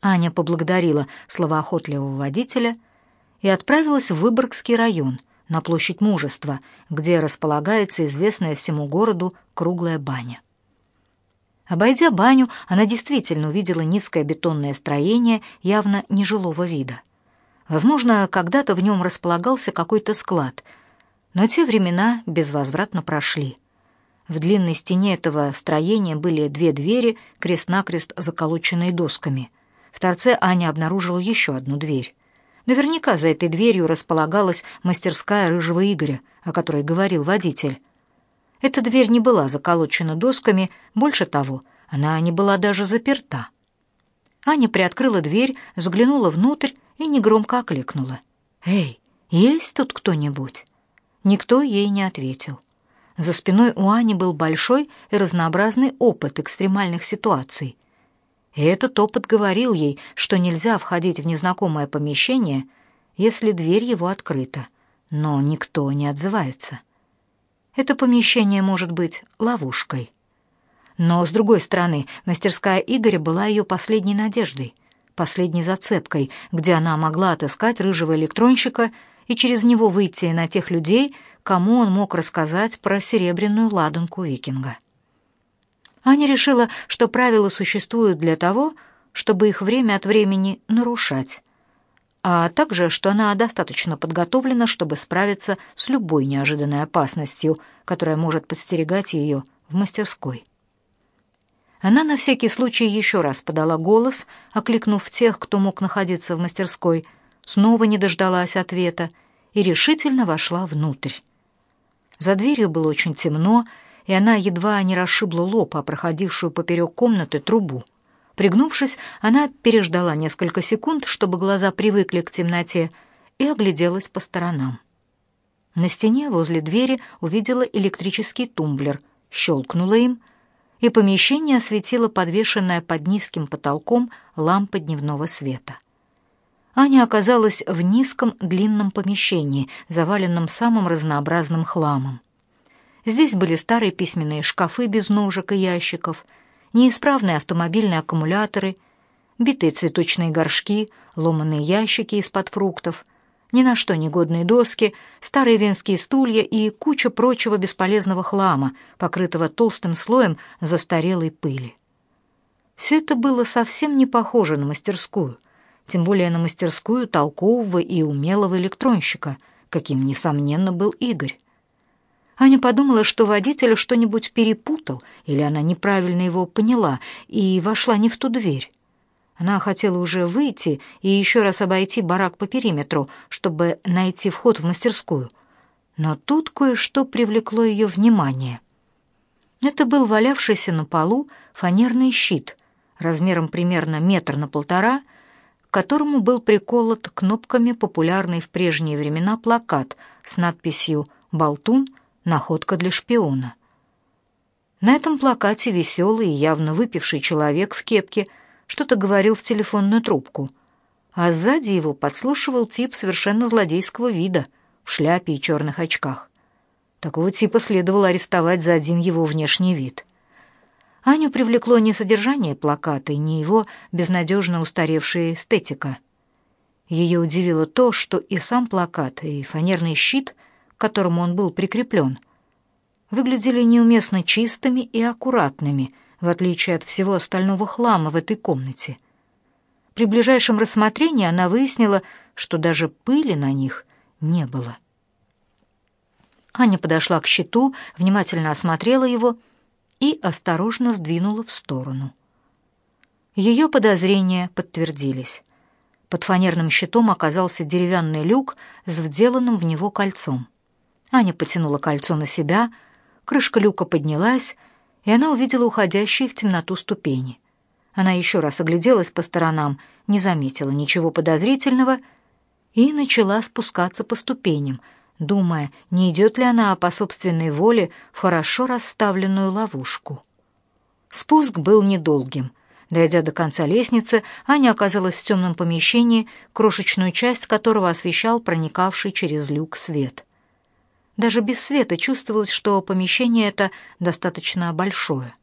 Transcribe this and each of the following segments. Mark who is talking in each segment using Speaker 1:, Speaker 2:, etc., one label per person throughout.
Speaker 1: Аня поблагодарила словоохотливого водителя и отправилась в Выборгский район, на площадь Мужества, где располагается известная всему городу круглая баня. Обойдя баню, она действительно увидела низкое бетонное строение явно нежилого вида. Возможно, когда-то в нем располагался какой-то склад, но те времена безвозвратно прошли. В длинной стене этого строения были две двери, крест-накрест заколоченные досками. В торце Аня обнаружила еще одну дверь. Наверняка за этой дверью располагалась мастерская рыжего Игоря, о которой говорил водитель. Эта дверь не была заколочена досками, больше того, она не была даже заперта. Аня приоткрыла дверь, заглянула внутрь и негромко окликнула. «Эй, есть тут кто-нибудь?» Никто ей не ответил. За спиной у Ани был большой и разнообразный опыт экстремальных ситуаций. И этот опыт говорил ей, что нельзя входить в незнакомое помещение, если дверь его открыта, но никто не отзывается. Это помещение может быть ловушкой. Но, с другой стороны, мастерская Игоря была ее последней надеждой, последней зацепкой, где она могла отыскать рыжего электронщика и через него выйти на тех людей, кому он мог рассказать про серебряную ладанку викинга. Аня решила, что правила существуют для того, чтобы их время от времени нарушать, а также, что она достаточно подготовлена, чтобы справиться с любой неожиданной опасностью, которая может подстерегать ее в мастерской. Она на всякий случай еще раз подала голос, окликнув тех, кто мог находиться в мастерской, снова не дождалась ответа и решительно вошла внутрь. За дверью было очень темно, и она едва не расшибла лоб о проходившую поперек комнаты трубу. Пригнувшись, она переждала несколько секунд, чтобы глаза привыкли к темноте, и огляделась по сторонам. На стене возле двери увидела электрический тумблер, щелкнула им, и помещение осветила подвешенная под низким потолком лампа дневного света. Аня оказалась в низком длинном помещении, заваленном самым разнообразным хламом. Здесь были старые письменные шкафы без ножек и ящиков, неисправные автомобильные аккумуляторы, битые цветочные горшки, ломаные ящики из-под фруктов, ни на что негодные доски, старые венские стулья и куча прочего бесполезного хлама, покрытого толстым слоем застарелой пыли. Все это было совсем не похоже на мастерскую — тем более на мастерскую толкового и умелого электронщика, каким, несомненно, был Игорь. Аня подумала, что водитель что-нибудь перепутал, или она неправильно его поняла и вошла не в ту дверь. Она хотела уже выйти и еще раз обойти барак по периметру, чтобы найти вход в мастерскую. Но тут кое-что привлекло ее внимание. Это был валявшийся на полу фанерный щит размером примерно метр на полтора — к которому был приколот кнопками популярный в прежние времена плакат с надписью «Болтун. Находка для шпиона». На этом плакате веселый и явно выпивший человек в кепке что-то говорил в телефонную трубку, а сзади его подслушивал тип совершенно злодейского вида в шляпе и черных очках. Такого типа следовало арестовать за один его внешний вид. Аню привлекло не содержание плаката и не его безнадежно устаревшая эстетика. Ее удивило то, что и сам плакат, и фанерный щит, которому он был прикреплен, выглядели неуместно чистыми и аккуратными, в отличие от всего остального хлама в этой комнате. При ближайшем рассмотрении она выяснила, что даже пыли на них не было. Аня подошла к щиту, внимательно осмотрела его и осторожно сдвинула в сторону. Ее подозрения подтвердились. Под фанерным щитом оказался деревянный люк с вделанным в него кольцом. Аня потянула кольцо на себя, крышка люка поднялась, и она увидела уходящие в темноту ступени. Она еще раз огляделась по сторонам, не заметила ничего подозрительного и начала спускаться по ступеням — думая, не идет ли она по собственной воле в хорошо расставленную ловушку. Спуск был недолгим. Дойдя до конца лестницы, Аня оказалась в темном помещении, крошечную часть которого освещал проникавший через люк свет. Даже без света чувствовалось, что помещение это достаточно большое.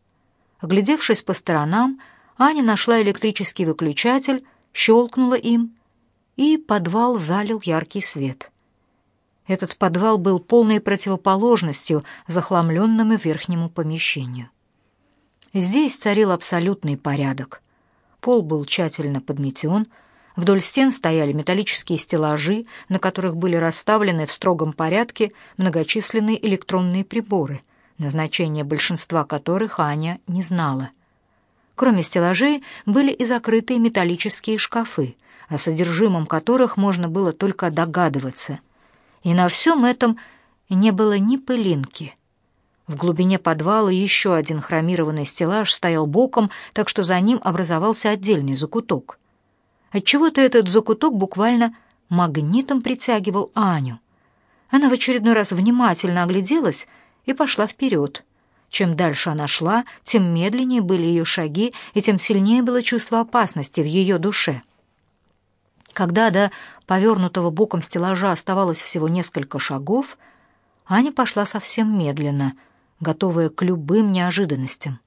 Speaker 1: Оглядевшись по сторонам, Аня нашла электрический выключатель, щелкнула им, и подвал залил яркий свет. Этот подвал был полной противоположностью захламленному верхнему помещению. Здесь царил абсолютный порядок. Пол был тщательно подметен, вдоль стен стояли металлические стеллажи, на которых были расставлены в строгом порядке многочисленные электронные приборы, назначение большинства которых Аня не знала. Кроме стеллажей были и закрытые металлические шкафы, о содержимом которых можно было только догадываться. И на всем этом не было ни пылинки. В глубине подвала еще один хромированный стеллаж стоял боком, так что за ним образовался отдельный закуток. Отчего-то этот закуток буквально магнитом притягивал Аню. Она в очередной раз внимательно огляделась и пошла вперед. Чем дальше она шла, тем медленнее были ее шаги, и тем сильнее было чувство опасности в ее душе. Когда до повернутого боком стеллажа оставалось всего несколько шагов, Аня пошла совсем медленно, готовая к любым неожиданностям.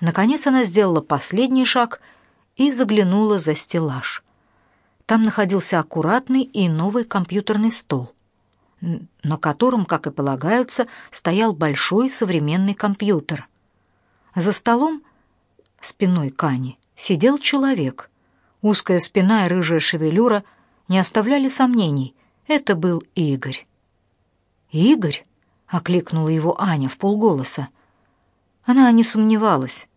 Speaker 1: Наконец она сделала последний шаг и заглянула за стеллаж. Там находился аккуратный и новый компьютерный стол, на котором, как и полагается, стоял большой современный компьютер. За столом, спиной к сидел человек, Узкая спина и рыжая шевелюра не оставляли сомнений. Это был Игорь. «Игорь?» — окликнула его Аня в полголоса. Она не сомневалась,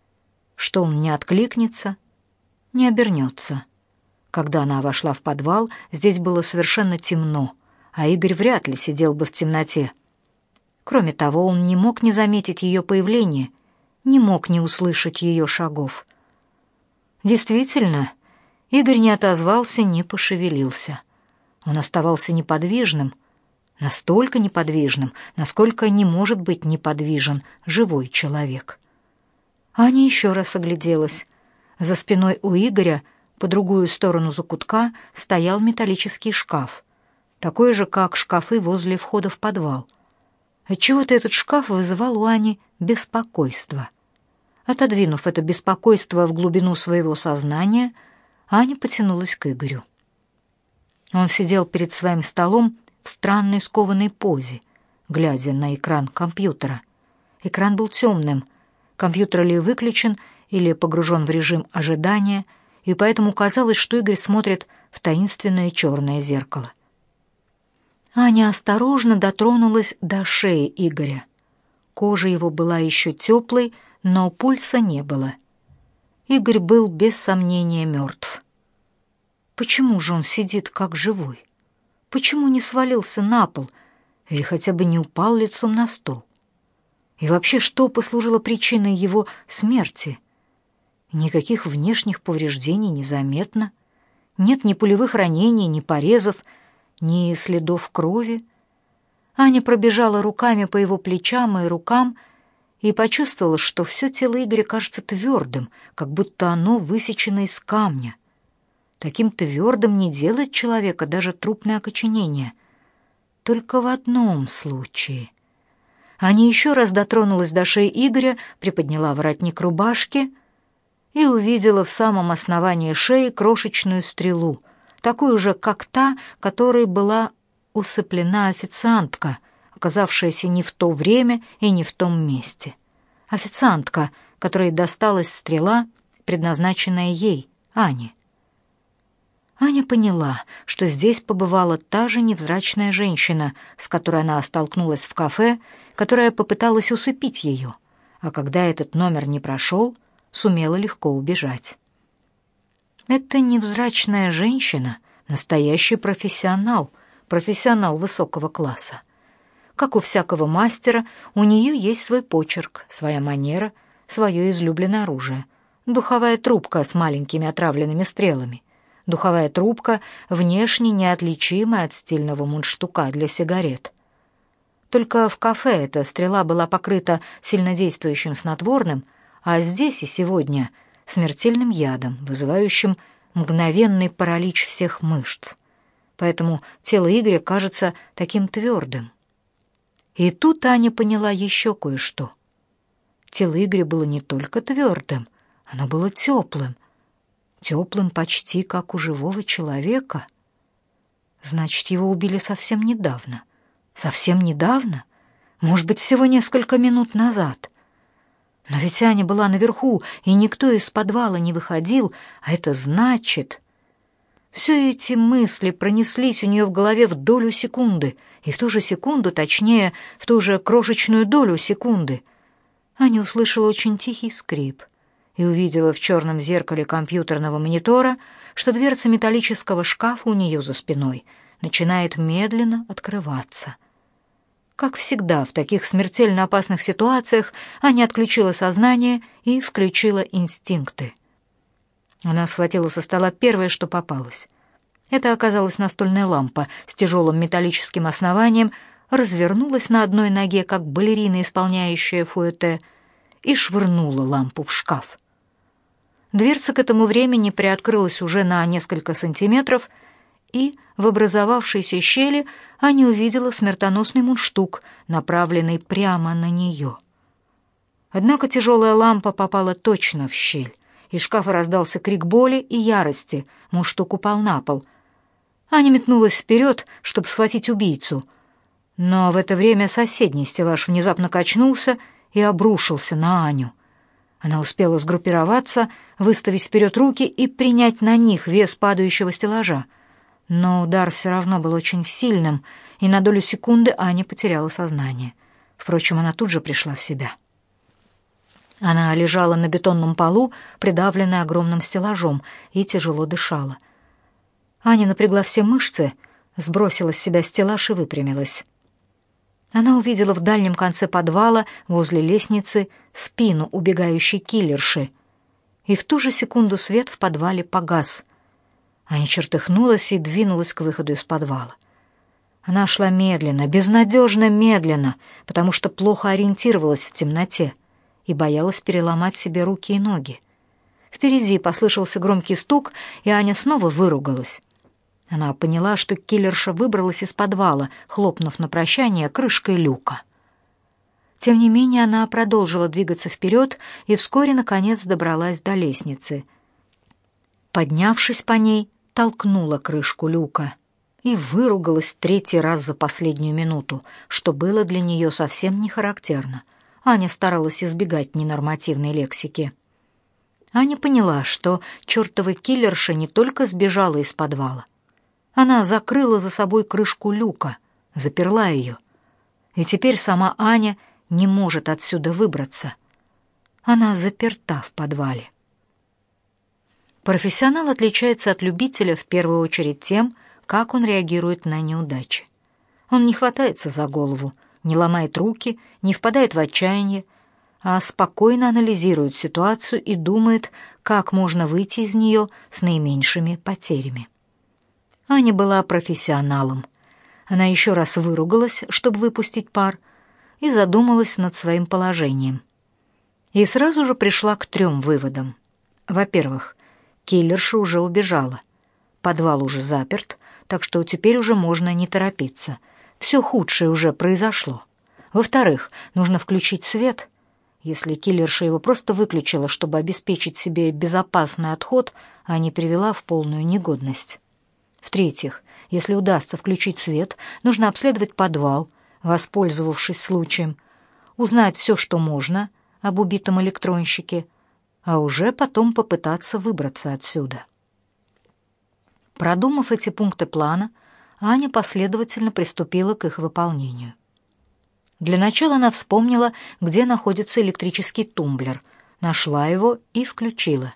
Speaker 1: что он не откликнется, не обернется. Когда она вошла в подвал, здесь было совершенно темно, а Игорь вряд ли сидел бы в темноте. Кроме того, он не мог не заметить ее появления, не мог не услышать ее шагов. Действительно, Игорь не отозвался, не пошевелился. Он оставался неподвижным, настолько неподвижным, насколько не может быть неподвижен живой человек. Аня еще раз огляделась. За спиной у Игоря, по другую сторону закутка, стоял металлический шкаф, такой же, как шкафы возле входа в подвал. Отчего-то этот шкаф вызывал у Ани беспокойство. Отодвинув это беспокойство в глубину своего сознания, Аня потянулась к Игорю. Он сидел перед своим столом в странной скованной позе, глядя на экран компьютера. Экран был темным, компьютер ли выключен, или погружен в режим ожидания, и поэтому казалось, что Игорь смотрит в таинственное черное зеркало. Аня осторожно дотронулась до шеи Игоря. Кожа его была еще теплой, но пульса не было. Игорь был без сомнения мертв. Почему же он сидит как живой? Почему не свалился на пол или хотя бы не упал лицом на стол? И вообще, что послужило причиной его смерти? Никаких внешних повреждений незаметно. Нет ни пулевых ранений, ни порезов, ни следов крови. Аня пробежала руками по его плечам и рукам и почувствовала, что все тело Игоря кажется твердым, как будто оно высечено из камня. Таким твердым не делает человека даже трупное окоченение. Только в одном случае. Аня еще раз дотронулась до шеи Игоря, приподняла воротник рубашки и увидела в самом основании шеи крошечную стрелу, такую же, как та, которой была усыплена официантка — оказавшаяся не в то время и не в том месте. Официантка, которой досталась стрела, предназначенная ей, Ане. Аня поняла, что здесь побывала та же невзрачная женщина, с которой она столкнулась в кафе, которая попыталась усыпить ее, а когда этот номер не прошел, сумела легко убежать. Это невзрачная женщина, настоящий профессионал, профессионал высокого класса. Как у всякого мастера, у нее есть свой почерк, своя манера, свое излюбленное оружие. Духовая трубка с маленькими отравленными стрелами. Духовая трубка, внешне неотличимая от стильного мундштука для сигарет. Только в кафе эта стрела была покрыта сильнодействующим снотворным, а здесь и сегодня смертельным ядом, вызывающим мгновенный паралич всех мышц. Поэтому тело Игоря кажется таким твердым. И тут Аня поняла еще кое-что. Тело Игоря было не только твердым, Оно было теплым, теплым почти как у живого человека. Значит, его убили совсем недавно. Совсем недавно? Может быть, всего несколько минут назад. Но ведь Аня была наверху, и никто из подвала не выходил, а это значит... Все эти мысли пронеслись у нее в голове в долю секунды, и в ту же секунду, точнее, в ту же крошечную долю секунды, Аня услышала очень тихий скрип и увидела в черном зеркале компьютерного монитора, что дверца металлического шкафа у нее за спиной начинает медленно открываться. Как всегда, в таких смертельно опасных ситуациях Аня отключила сознание и включила инстинкты. Она схватила со стола первое, что попалось. Это оказалась настольная лампа с тяжелым металлическим основанием, развернулась на одной ноге, как балерина, исполняющая фуэте, и швырнула лампу в шкаф. Дверца к этому времени приоткрылась уже на несколько сантиметров, и в образовавшейся щели Аня увидела смертоносный мундштук, направленный прямо на нее. Однако тяжелая лампа попала точно в щель. Из шкафа раздался крик боли и ярости. Мундштук упал на пол. Аня метнулась вперед, чтобы схватить убийцу. Но в это время соседний стеллаж внезапно качнулся и обрушился на Аню. Она успела сгруппироваться, выставить вперед руки и принять на них вес падающего стеллажа — но удар все равно был очень сильным, и на долю секунды Аня потеряла сознание. Впрочем, она тут же пришла в себя. Она лежала на бетонном полу, придавленная огромным стеллажом, и тяжело дышала. Аня напрягла все мышцы, сбросила с себя стеллаж и выпрямилась. Она увидела в дальнем конце подвала, возле лестницы, спину убегающей киллерши. И в ту же секунду свет в подвале погас — Аня чертыхнулась и двинулась к выходу из подвала. Она шла медленно, безнадежно медленно, потому что плохо ориентировалась в темноте и боялась переломать себе руки и ноги. Впереди послышался громкий стук, и Аня снова выругалась. Она поняла, что киллерша выбралась из подвала, хлопнув на прощание крышкой люка. Тем не менее, она продолжила двигаться вперед и вскоре, наконец, добралась до лестницы. Поднявшись по ней, толкнула крышку люка и выругалась третий раз за последнюю минуту, что было для нее совсем не характерно. Аня старалась избегать ненормативной лексики. Аня поняла, что чертова киллерша не только сбежала из подвала. Она закрыла за собой крышку люка, заперла ее. И теперь сама Аня не может отсюда выбраться. Она заперта в подвале. Профессионал отличается от любителя в первую очередь тем, как он реагирует на неудачи. Он не хватается за голову, не ломает руки, не впадает в отчаяние, а спокойно анализирует ситуацию и думает, как можно выйти из нее с наименьшими потерями. Аня была профессионалом. Она еще раз выругалась, чтобы выпустить пар, и задумалась над своим положением. И сразу же пришла к трем выводам. Во-первых, Киллерша уже убежала. Подвал уже заперт, так что теперь уже можно не торопиться. Все худшее уже произошло. Во-вторых, нужно включить свет. Если киллерша его просто выключила, чтобы обеспечить себе безопасный отход, а не привела в полную негодность. В-третьих, если удастся включить свет, нужно обследовать подвал, воспользовавшись случаем, узнать все, что можно об убитом электронщике, а уже потом попытаться выбраться отсюда. Продумав эти пункты плана, Аня последовательно приступила к их выполнению. Для начала она вспомнила, где находится электрический тумблер, нашла его и включила.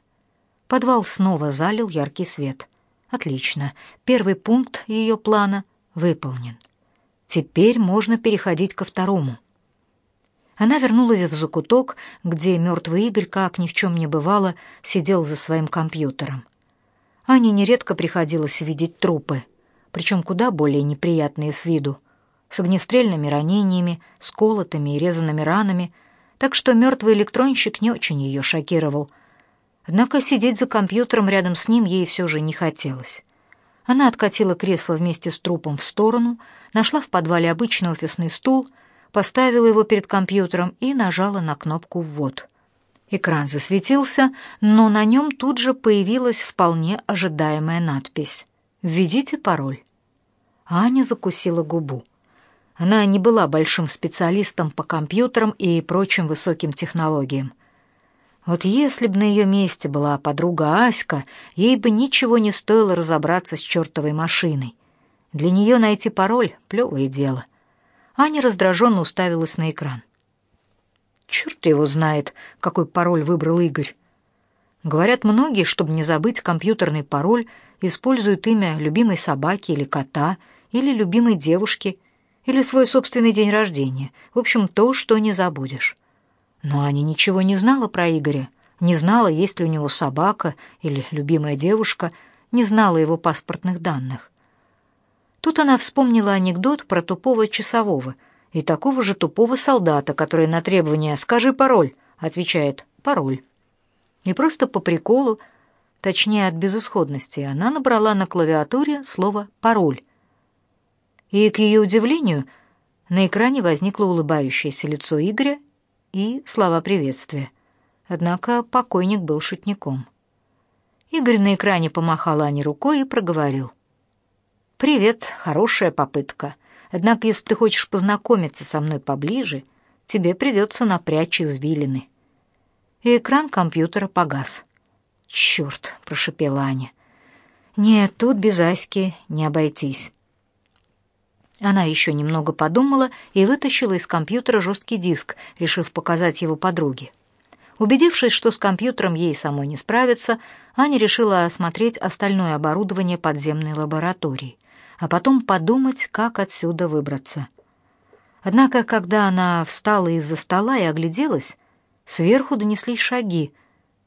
Speaker 1: Подвал снова залил яркий свет. Отлично. Первый пункт ее плана выполнен. Теперь можно переходить ко второму — она вернулась в закуток, где мертвый Игорь, как ни в чем не бывало, сидел за своим компьютером. Ане нередко приходилось видеть трупы, причем куда более неприятные с виду, с огнестрельными ранениями, с колотыми и резанными ранами, так что мертвый электронщик не очень ее шокировал. Однако сидеть за компьютером рядом с ним ей все же не хотелось. Она откатила кресло вместе с трупом в сторону, нашла в подвале обычный офисный стул — поставила его перед компьютером и нажала на кнопку «Ввод». Экран засветился, но на нем тут же появилась вполне ожидаемая надпись «Введите пароль». Аня закусила губу. Она не была большим специалистом по компьютерам и прочим высоким технологиям. Вот если бы на ее месте была подруга Аська, ей бы ничего не стоило разобраться с чертовой машиной. Для нее найти пароль — плевое дело. Аня раздраженно уставилась на экран. Черт его знает, какой пароль выбрал Игорь. Говорят, многие, чтобы не забыть компьютерный пароль, используют имя любимой собаки или кота, или любимой девушки, или свой собственный день рождения. В общем, то, что не забудешь. Но Аня ничего не знала про Игоря, не знала, есть ли у него собака или любимая девушка, не знала его паспортных данных. Тут она вспомнила анекдот про тупого часового и такого же тупого солдата, который на требование «скажи пароль» отвечает «пароль». И просто по приколу, точнее от безысходности, она набрала на клавиатуре слово «пароль». И, к ее удивлению, на экране возникло улыбающееся лицо Игоря и слова приветствия. Однако покойник был шутником. Игорь на экране помахал Ане рукой и проговорил. «Привет, хорошая попытка. Однако, если ты хочешь познакомиться со мной поближе, тебе придется напрячь извилины». И экран компьютера погас. «Черт!» — прошепела Аня. «Нет, тут без Аськи не обойтись». Она еще немного подумала и вытащила из компьютера жесткий диск, решив показать его подруге. Убедившись, что с компьютером ей самой не справиться, Аня решила осмотреть остальное оборудование подземной лаборатории, а потом подумать, как отсюда выбраться. Однако, когда она встала из-за стола и огляделась, сверху донеслись шаги,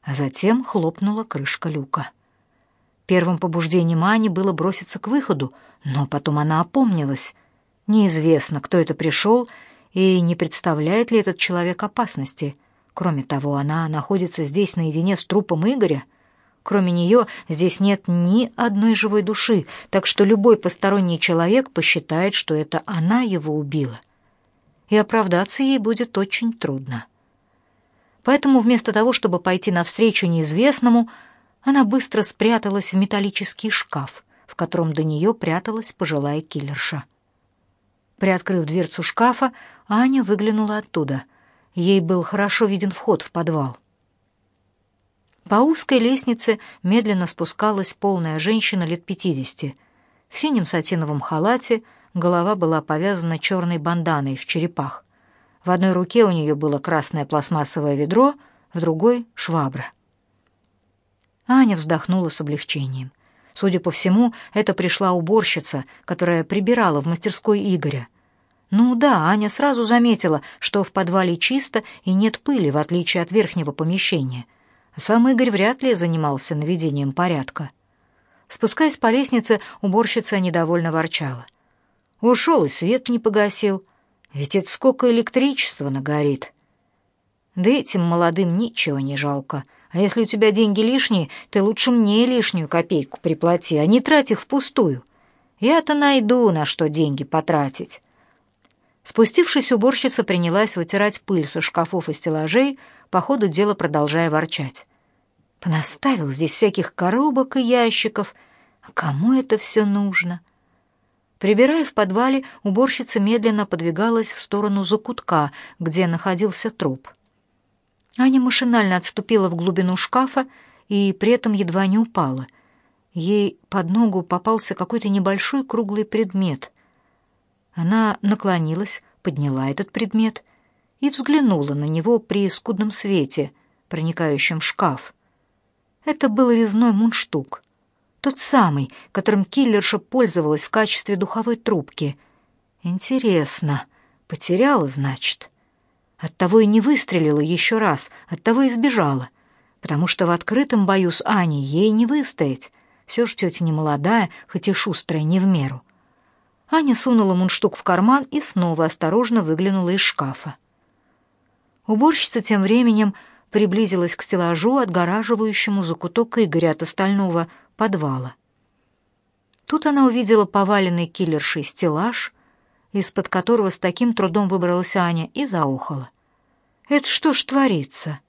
Speaker 1: а затем хлопнула крышка люка. Первым побуждением Ани было броситься к выходу, но потом она опомнилась. Неизвестно, кто это пришел и не представляет ли этот человек опасности. Кроме того, она находится здесь наедине с трупом Игоря. Кроме нее здесь нет ни одной живой души, так что любой посторонний человек посчитает, что это она его убила. И оправдаться ей будет очень трудно. Поэтому вместо того, чтобы пойти навстречу неизвестному, она быстро спряталась в металлический шкаф, в котором до нее пряталась пожилая киллерша. Приоткрыв дверцу шкафа, Аня выглянула оттуда. Ей был хорошо виден вход в подвал. По узкой лестнице медленно спускалась полная женщина лет пятидесяти. В синем сатиновом халате голова была повязана черной банданой в черепах. В одной руке у нее было красное пластмассовое ведро, в другой — швабра. Аня вздохнула с облегчением. Судя по всему, это пришла уборщица, которая прибирала в мастерской Игоря. Ну да, Аня сразу заметила, что в подвале чисто и нет пыли, в отличие от верхнего помещения. Сам Игорь вряд ли занимался наведением порядка. Спускаясь по лестнице, уборщица недовольно ворчала. Ушел и свет не погасил. Ведь это сколько электричества нагорит. Да этим молодым ничего не жалко — а если у тебя деньги лишние, ты лучше мне лишнюю копейку приплати, а не трать их впустую. Я-то найду, на что деньги потратить». Спустившись, уборщица принялась вытирать пыль со шкафов и стеллажей, по ходу дела продолжая ворчать. «Понаставил здесь всяких коробок и ящиков. А кому это все нужно?» Прибирая в подвале, уборщица медленно подвигалась в сторону закутка, где находился труп. Аня машинально отступила в глубину шкафа и при этом едва не упала. Ей под ногу попался какой-то небольшой круглый предмет. Она наклонилась, подняла этот предмет и взглянула на него при скудном свете, проникающем в шкаф. Это был резной мундштук, тот самый, которым киллерша пользовалась в качестве духовой трубки. Интересно, потеряла, значит? Оттого и не выстрелила еще раз, оттого и сбежала. Потому что в открытом бою с Аней ей не выстоять. Все ж тетя не молодая, хоть и шустрая не в меру. Аня сунула мундштук в карман и снова осторожно выглянула из шкафа. Уборщица тем временем приблизилась к стеллажу, отгораживающему закуток Игоря от остального подвала. Тут она увидела поваленный киллершей стеллаж — из-под которого с таким трудом выбралась Аня, и заохала. «Это что ж творится?»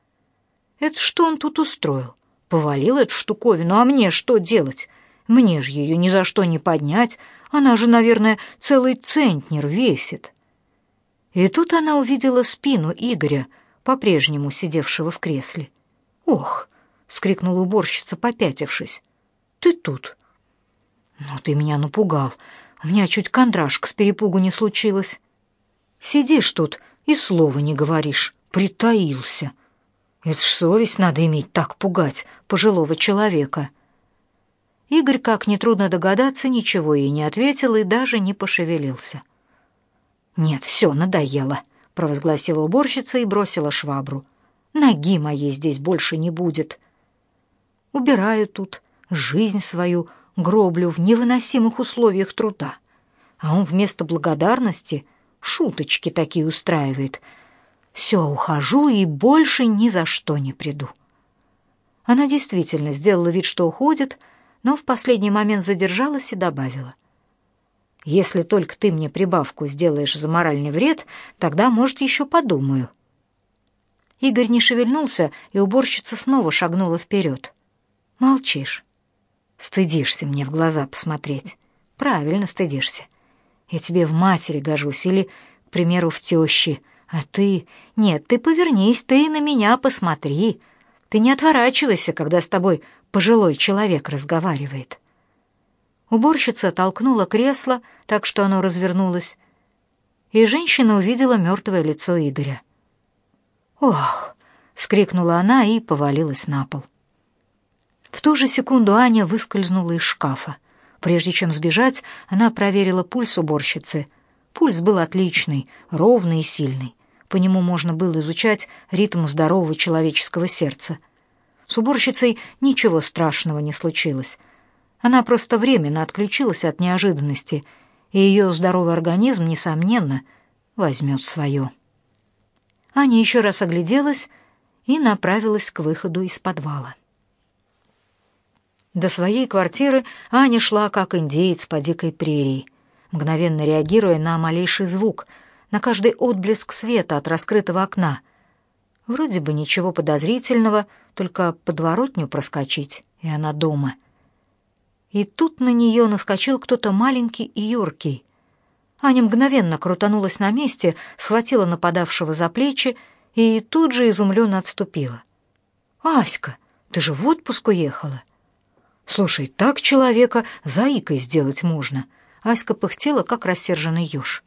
Speaker 1: Это что он тут устроил? Повалил эту штуковину, а мне что делать? Мне же ее ни за что не поднять, она же, наверное, целый центнер весит. И тут она увидела спину Игоря, по-прежнему сидевшего в кресле. «Ох!» — скрикнула уборщица, попятившись. «Ты тут!» «Ну, ты меня напугал. У меня чуть кондрашка с перепугу не случилось. Сидишь тут и слова не говоришь. Притаился. Это ж совесть надо иметь так пугать пожилого человека». Игорь, как нетрудно догадаться, ничего ей не ответил и даже не пошевелился. «Нет, все, надоело», — провозгласила уборщица и бросила швабру. «Ноги моей здесь больше не будет. Убираю тут жизнь свою, гроблю в невыносимых условиях труда. А он вместо благодарности шуточки такие устраивает. Все, ухожу и больше ни за что не приду». Она действительно сделала вид, что уходит, но в последний момент задержалась и добавила. Если только ты мне прибавку сделаешь за моральный вред, тогда, может, еще подумаю». Игорь не шевельнулся, и уборщица снова шагнула вперед. «Молчишь. Стыдишься мне в глаза посмотреть. Правильно стыдишься. Я тебе в матери гожусь или, к примеру, в тещи. А ты... Нет, ты повернись, ты на меня посмотри. Ты не отворачивайся, когда с тобой пожилой человек разговаривает». Уборщица толкнула кресло, так что оно развернулось, и женщина увидела мертвое лицо Игоря. «Ох!» — скрикнула она и повалилась на пол. В ту же секунду Аня выскользнула из шкафа. Прежде чем сбежать, она проверила пульс уборщицы. Пульс был отличный, ровный и сильный. По нему можно было изучать ритм здорового человеческого сердца. С уборщицей ничего страшного не случилось — она просто временно отключилась от неожиданности, и ее здоровый организм, несомненно, возьмет свое. Аня еще раз огляделась и направилась к выходу из подвала. До своей квартиры Аня шла как индеец по дикой прерии, мгновенно реагируя на малейший звук, на каждый отблеск света от раскрытого окна. Вроде бы ничего подозрительного, только подворотню проскочить, и она дома — и тут на нее наскочил кто-то маленький и юркий. Аня мгновенно крутанулась на месте, схватила нападавшего за плечи и тут же изумленно отступила. «Аська, ты же в отпуск уехала!» «Слушай, так человека заикой сделать можно!» Аська пыхтела, как рассерженный еж.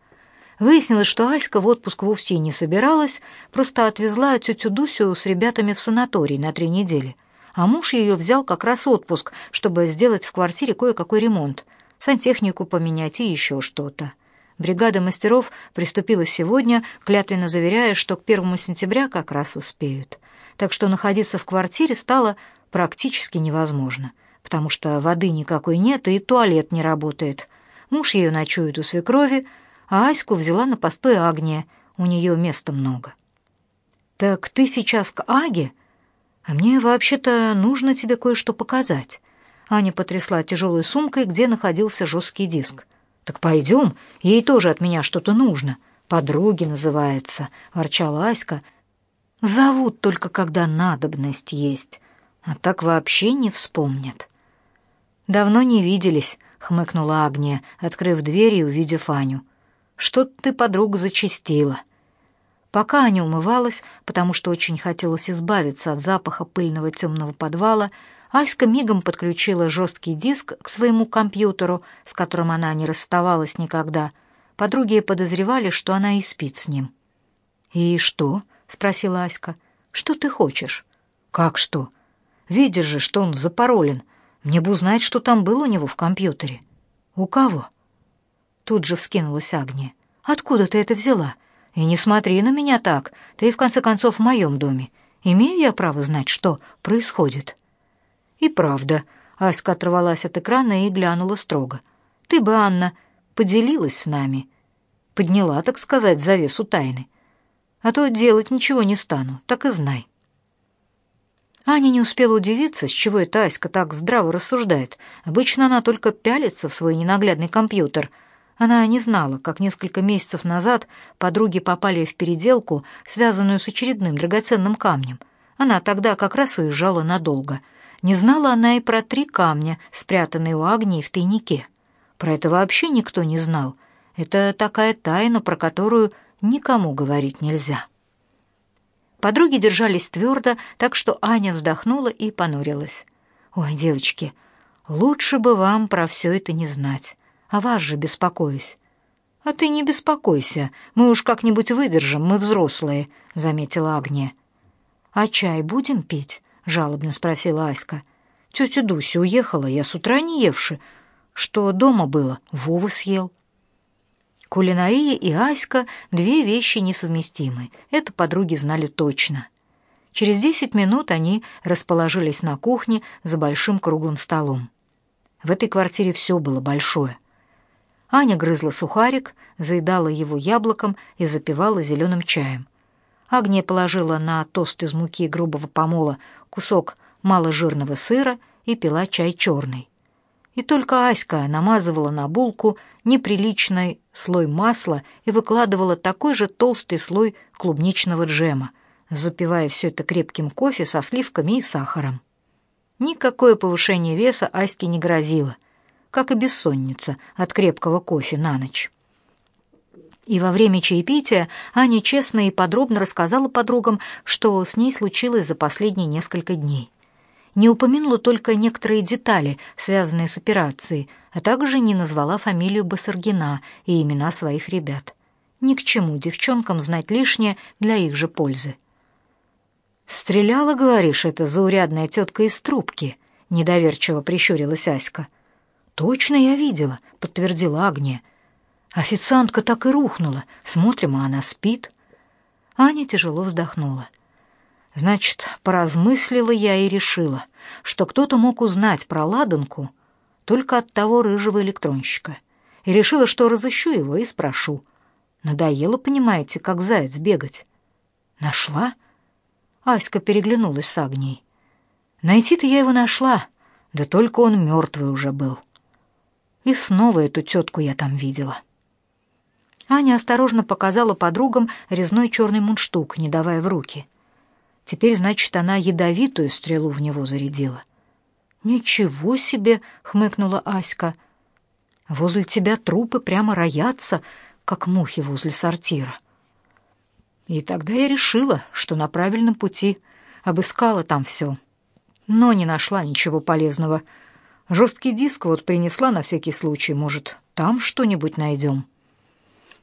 Speaker 1: Выяснилось, что Аська в отпуск вовсе не собиралась, просто отвезла тетю Дусю с ребятами в санаторий на три недели а муж ее взял как раз отпуск, чтобы сделать в квартире кое-какой ремонт, сантехнику поменять и еще что-то. Бригада мастеров приступила сегодня, клятвенно заверяя, что к первому сентября как раз успеют. Так что находиться в квартире стало практически невозможно, потому что воды никакой нет и туалет не работает. Муж ее ночует у свекрови, а Аську взяла на постой Агния, у нее места много. «Так ты сейчас к Аге?» «А мне вообще-то нужно тебе кое-что показать». Аня потрясла тяжелой сумкой, где находился жесткий диск. «Так пойдем, ей тоже от меня что-то нужно. Подруги называется», — ворчала Аська. «Зовут только, когда надобность есть, а так вообще не вспомнят». «Давно не виделись», — хмыкнула Агния, открыв дверь и увидев Аню. «Что ты, подруга, зачастила?» Пока Аня умывалась, потому что очень хотелось избавиться от запаха пыльного темного подвала, Аська мигом подключила жесткий диск к своему компьютеру, с которым она не расставалась никогда. Подруги подозревали, что она и спит с ним. «И что?» — спросила Аська. «Что ты хочешь?» «Как что? Видишь же, что он запаролен. Мне бы узнать, что там было у него в компьютере». «У кого?» Тут же вскинулась Агния. «Откуда ты это взяла? И не смотри на меня так, ты в конце концов в моем доме. Имею я право знать, что происходит?» И правда, Аська оторвалась от экрана и глянула строго. «Ты бы, Анна, поделилась с нами. Подняла, так сказать, завесу тайны. А то делать ничего не стану, так и знай». Аня не успела удивиться, с чего эта Аська так здраво рассуждает. Обычно она только пялится в свой ненаглядный компьютер — она не знала, как несколько месяцев назад подруги попали в переделку, связанную с очередным драгоценным камнем. Она тогда как раз уезжала надолго. Не знала она и про три камня, спрятанные у Агнии в тайнике. Про это вообще никто не знал. Это такая тайна, про которую никому говорить нельзя. Подруги держались твердо, так что Аня вздохнула и понурилась. «Ой, девочки, лучше бы вам про все это не знать. О вас же беспокоюсь». «А ты не беспокойся, мы уж как-нибудь выдержим, мы взрослые», — заметила Агния. «А чай будем пить?» — жалобно спросила Аська. «Тетя Дуся уехала, я с утра не евши. Что дома было, Вова съел». Кулинария и Аська — две вещи несовместимые. Это подруги знали точно. Через десять минут они расположились на кухне за большим круглым столом. В этой квартире все было большое. Аня грызла сухарик, заедала его яблоком и запивала зеленым чаем. Агния положила на тост из муки грубого помола кусок маложирного сыра и пила чай черный. И только Аська намазывала на булку неприличный слой масла и выкладывала такой же толстый слой клубничного джема, запивая все это крепким кофе со сливками и сахаром. Никакое повышение веса Аське не грозило, как и бессонница от крепкого кофе на ночь. И во время чаепития Аня честно и подробно рассказала подругам, что с ней случилось за последние несколько дней не упомянула только некоторые детали, связанные с операцией, а также не назвала фамилию Басаргина и имена своих ребят. Ни к чему девчонкам знать лишнее для их же пользы. «Стреляла, говоришь, эта заурядная тетка из трубки?» — недоверчиво прищурилась Аська. «Точно я видела», — подтвердила Агния. «Официантка так и рухнула. Смотрим, а она спит». Аня тяжело вздохнула. Значит, поразмыслила я и решила, что кто-то мог узнать про ладанку только от того рыжего электронщика. И решила, что разыщу его и спрошу. Надоело, понимаете, как заяц бегать. Нашла? Аська переглянулась с Агнией. Найти-то я его нашла, да только он мертвый уже был. И снова эту тетку я там видела. Аня осторожно показала подругам резной черный мундштук, не давая в руки — Теперь, значит, она ядовитую стрелу в него зарядила. Ничего себе, хмыкнула Аська. Возле тебя трупы прямо роятся, как мухи возле сортира. И тогда я решила, что на правильном пути, обыскала там все, но не нашла ничего полезного. Жесткий диск вот принесла на всякий случай, может, там что-нибудь найдем.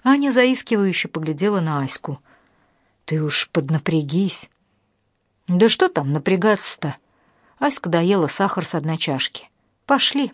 Speaker 1: Аня заискивающе поглядела на Аську. Ты уж поднапрягись. Да что там напрягаться-то? Аська доела сахар с одной чашки. Пошли.